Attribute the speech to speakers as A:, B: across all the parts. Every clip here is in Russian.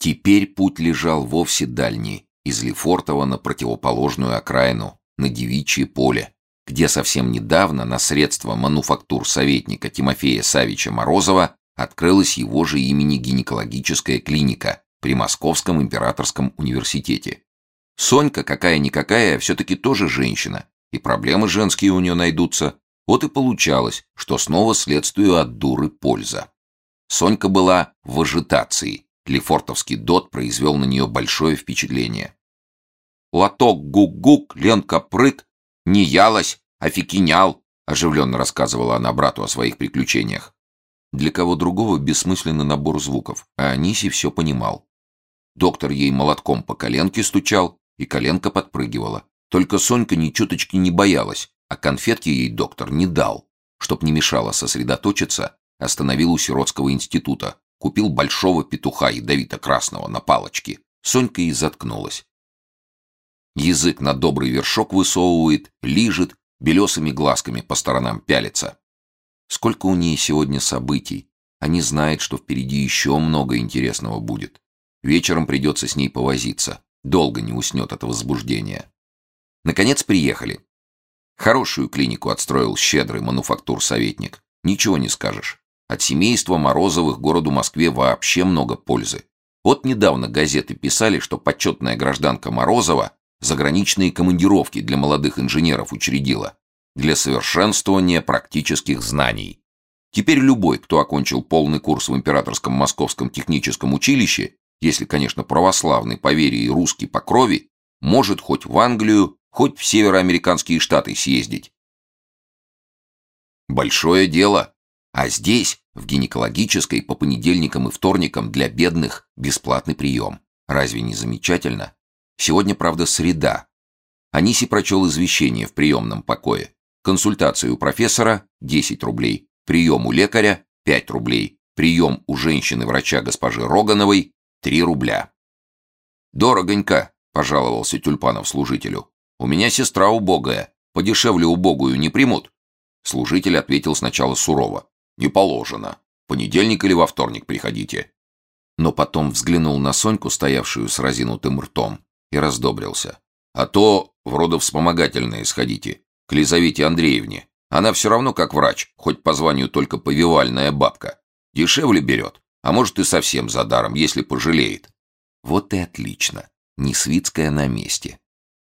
A: Теперь путь лежал вовсе дальний, из Лефортово на противоположную окраину, на Девичье поле, где совсем недавно на средства мануфактур советника Тимофея Савича Морозова открылась его же имени гинекологическая клиника при Московском императорском университете. Сонька, какая-никакая, все-таки тоже женщина, и проблемы женские у нее найдутся. Вот и получалось, что снова следствию от дуры польза. Сонька была в ажитации. Лефортовский дот произвел на нее большое впечатление. «Лоток гук-гук, Ленка прыг, не ялась, а фикинял», оживленно рассказывала она брату о своих приключениях. Для кого другого бессмысленный набор звуков, а Аниси все понимал. Доктор ей молотком по коленке стучал, и коленка подпрыгивала. Только Сонька ни чуточки не боялась, а конфетки ей доктор не дал. Чтоб не мешало сосредоточиться, остановил у сиротского института, купил большого петуха ядовито-красного на палочке. Сонька и заткнулась. Язык на добрый вершок высовывает, лижет, белесыми глазками по сторонам пялится. Сколько у ней сегодня событий. Они знают, что впереди еще много интересного будет. Вечером придется с ней повозиться. Долго не уснет от возбуждения. Наконец приехали. Хорошую клинику отстроил щедрый мануфактур-советник. Ничего не скажешь. От семейства Морозовых городу Москве вообще много пользы. Вот недавно газеты писали, что почетная гражданка Морозова заграничные командировки для молодых инженеров учредила для совершенствования практических знаний. Теперь любой, кто окончил полный курс в Императорском Московском техническом училище, если, конечно, православный по вере и русский по крови, может хоть в Англию, хоть в североамериканские штаты съездить. Большое дело. А здесь, в гинекологической, по понедельникам и вторникам для бедных бесплатный прием. Разве не замечательно? Сегодня, правда, среда. Аниси прочел извещение в приемном покое. Консультация у профессора – 10 рублей. Прием у лекаря – 5 рублей. Прием у женщины-врача госпожи Рогановой – 3 рубля. «Дорогонько», – пожаловался Тюльпанов служителю. «У меня сестра убогая. Подешевле убогую не примут?» Служитель ответил сначала сурово. «Не положено. Понедельник или во вторник приходите». Но потом взглянул на Соньку, стоявшую с разинутым ртом, и раздобрился. «А то в родовспомогательные сходите к Лизавете Андреевне. Она все равно как врач, хоть по званию только повивальная бабка. Дешевле берет, а может и совсем за даром, если пожалеет. Вот и отлично. Несвицкая на месте.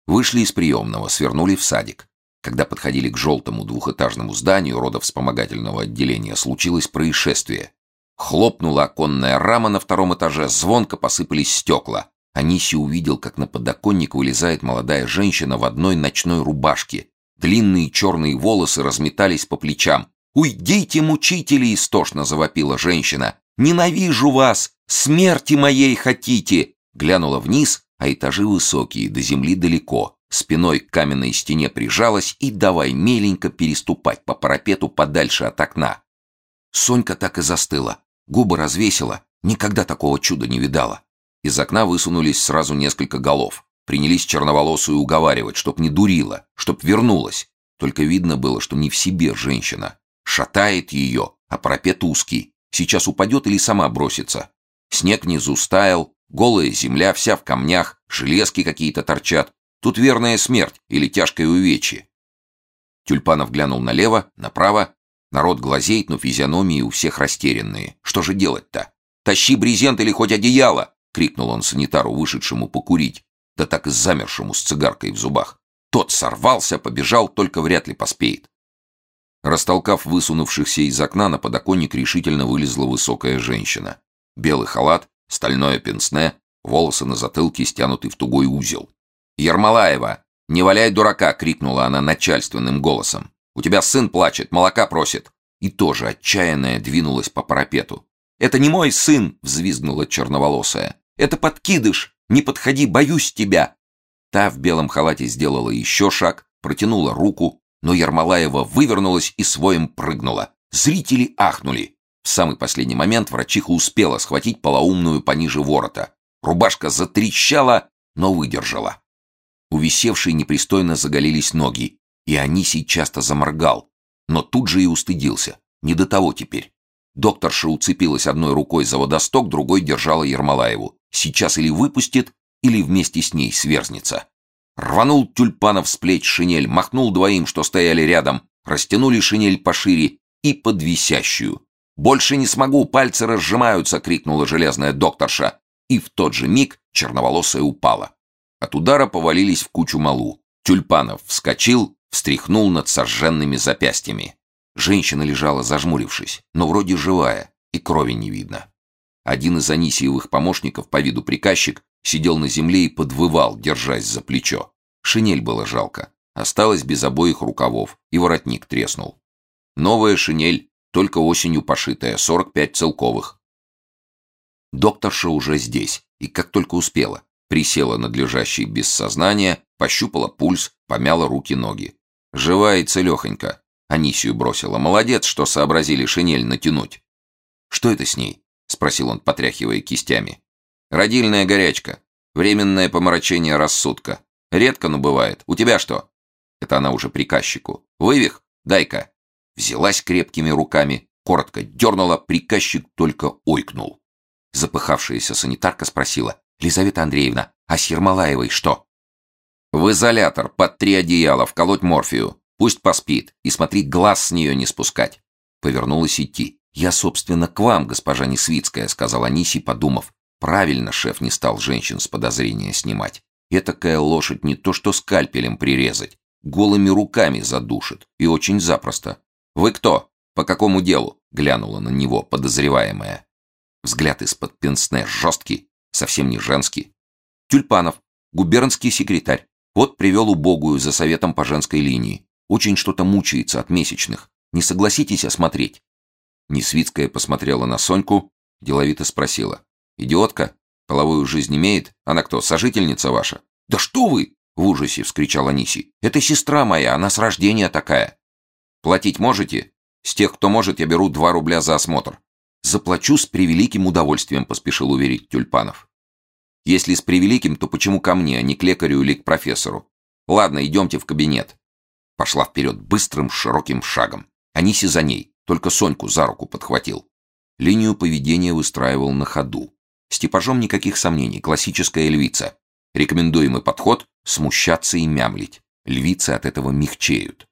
A: Вышли из приемного, свернули в садик. Когда подходили к желтому двухэтажному зданию родовспомогательного отделения, случилось происшествие. Хлопнула оконная рама на втором этаже, звонко посыпались стекла. Аниси увидел, как на подоконник вылезает молодая женщина в одной ночной рубашке Длинные черные волосы разметались по плечам. «Уйдите, мучители!» — истошно завопила женщина. «Ненавижу вас! Смерти моей хотите!» Глянула вниз, а этажи высокие, до земли далеко. Спиной к каменной стене прижалась и давай меленько переступать по парапету подальше от окна. Сонька так и застыла, губы развесила, никогда такого чуда не видала. Из окна высунулись сразу несколько голов. Принялись черноволосую уговаривать, чтоб не дурила, чтоб вернулась. Только видно было, что не в себе женщина. Шатает ее, а парапет узкий. Сейчас упадет или сама бросится. Снег внизу стаял, голая земля вся в камнях, железки какие-то торчат. Тут верная смерть или тяжкое увечье. Тюльпанов глянул налево, направо. Народ глазеет, но физиономии у всех растерянные. Что же делать-то? «Тащи брезент или хоть одеяло!» — крикнул он санитару, вышедшему покурить да так и замершему с цигаркой в зубах. Тот сорвался, побежал, только вряд ли поспеет. Растолкав высунувшихся из окна, на подоконник решительно вылезла высокая женщина. Белый халат, стальное пенсне, волосы на затылке стянуты в тугой узел. «Ермолаева! Не валяй дурака!» — крикнула она начальственным голосом. «У тебя сын плачет, молока просит!» И тоже отчаянная двинулась по парапету. «Это не мой сын!» — взвизгнула черноволосая. «Это подкидыш! Не подходи, боюсь тебя!» Та в белом халате сделала еще шаг, протянула руку, но Ермолаева вывернулась и своим прыгнула. Зрители ахнули. В самый последний момент врачиха успела схватить полоумную пониже ворота. Рубашка затрещала, но выдержала. У висевшей непристойно заголились ноги, и Анисий часто заморгал, но тут же и устыдился. Не до того теперь. Докторша уцепилась одной рукой за водосток, другой держала Ермолаеву. Сейчас или выпустит, или вместе с ней сверзнется. Рванул тюльпанов с плеч шинель, махнул двоим, что стояли рядом, растянули шинель пошире и под висящую. «Больше не смогу, пальцы разжимаются!» — крикнула железная докторша. И в тот же миг черноволосая упала. От удара повалились в кучу малу. Тюльпанов вскочил, встряхнул над сожженными запястьями. Женщина лежала зажмурившись, но вроде живая, и крови не видно. Один из Анисиевых помощников по виду приказчик сидел на земле и подвывал, держась за плечо. Шинель было жалко. Осталось без обоих рукавов, и воротник треснул. Новая шинель, только осенью пошитая, 45 целковых. Докторша уже здесь, и как только успела, присела над лежащей без сознания, пощупала пульс, помяла руки-ноги. Живая и целехонька. Анисию бросила. Молодец, что сообразили шинель натянуть. «Что это с ней?» — спросил он, потряхивая кистями. «Родильная горячка. Временное помрачение рассудка. Редко, но бывает. У тебя что?» Это она уже приказчику. «Вывих? Дай-ка». Взялась крепкими руками, коротко дернула, приказчик только ойкнул. Запыхавшаяся санитарка спросила. «Лизавета Андреевна, а с Ермолаевой что?» «В изолятор, под три одеяла, вколоть морфию. Пусть поспит, и смотри, глаз с нее не спускать». Повернулась идти. «Я, собственно, к вам, госпожа Несвицкая», — сказал Аниси, подумав. «Правильно шеф не стал женщин с подозрения снимать. Этакая лошадь не то что скальпелем прирезать, голыми руками задушит, и очень запросто. «Вы кто? По какому делу?» — глянула на него подозреваемая. Взгляд из-под пенсне жесткий, совсем не женский. «Тюльпанов, губернский секретарь. Вот привел убогую за советом по женской линии. Очень что-то мучается от месячных. Не согласитесь осмотреть?» Несвицкая посмотрела на Соньку, деловито спросила. «Идиотка? Половую жизнь имеет? Она кто, сожительница ваша?» «Да что вы!» — в ужасе вскричал Аниси. «Это сестра моя, она с рождения такая». «Платить можете?» «С тех, кто может, я беру два рубля за осмотр». «Заплачу с превеликим удовольствием», — поспешил уверить Тюльпанов. «Если с превеликим, то почему ко мне, а не к лекарю или к профессору? Ладно, идемте в кабинет». Пошла вперед быстрым, широким шагом. Аниси за ней, только Соньку за руку подхватил. Линию поведения выстраивал на ходу. С типажом никаких сомнений, классическая львица. Рекомендуемый подход – смущаться и мямлить. Львицы от этого мягчеют.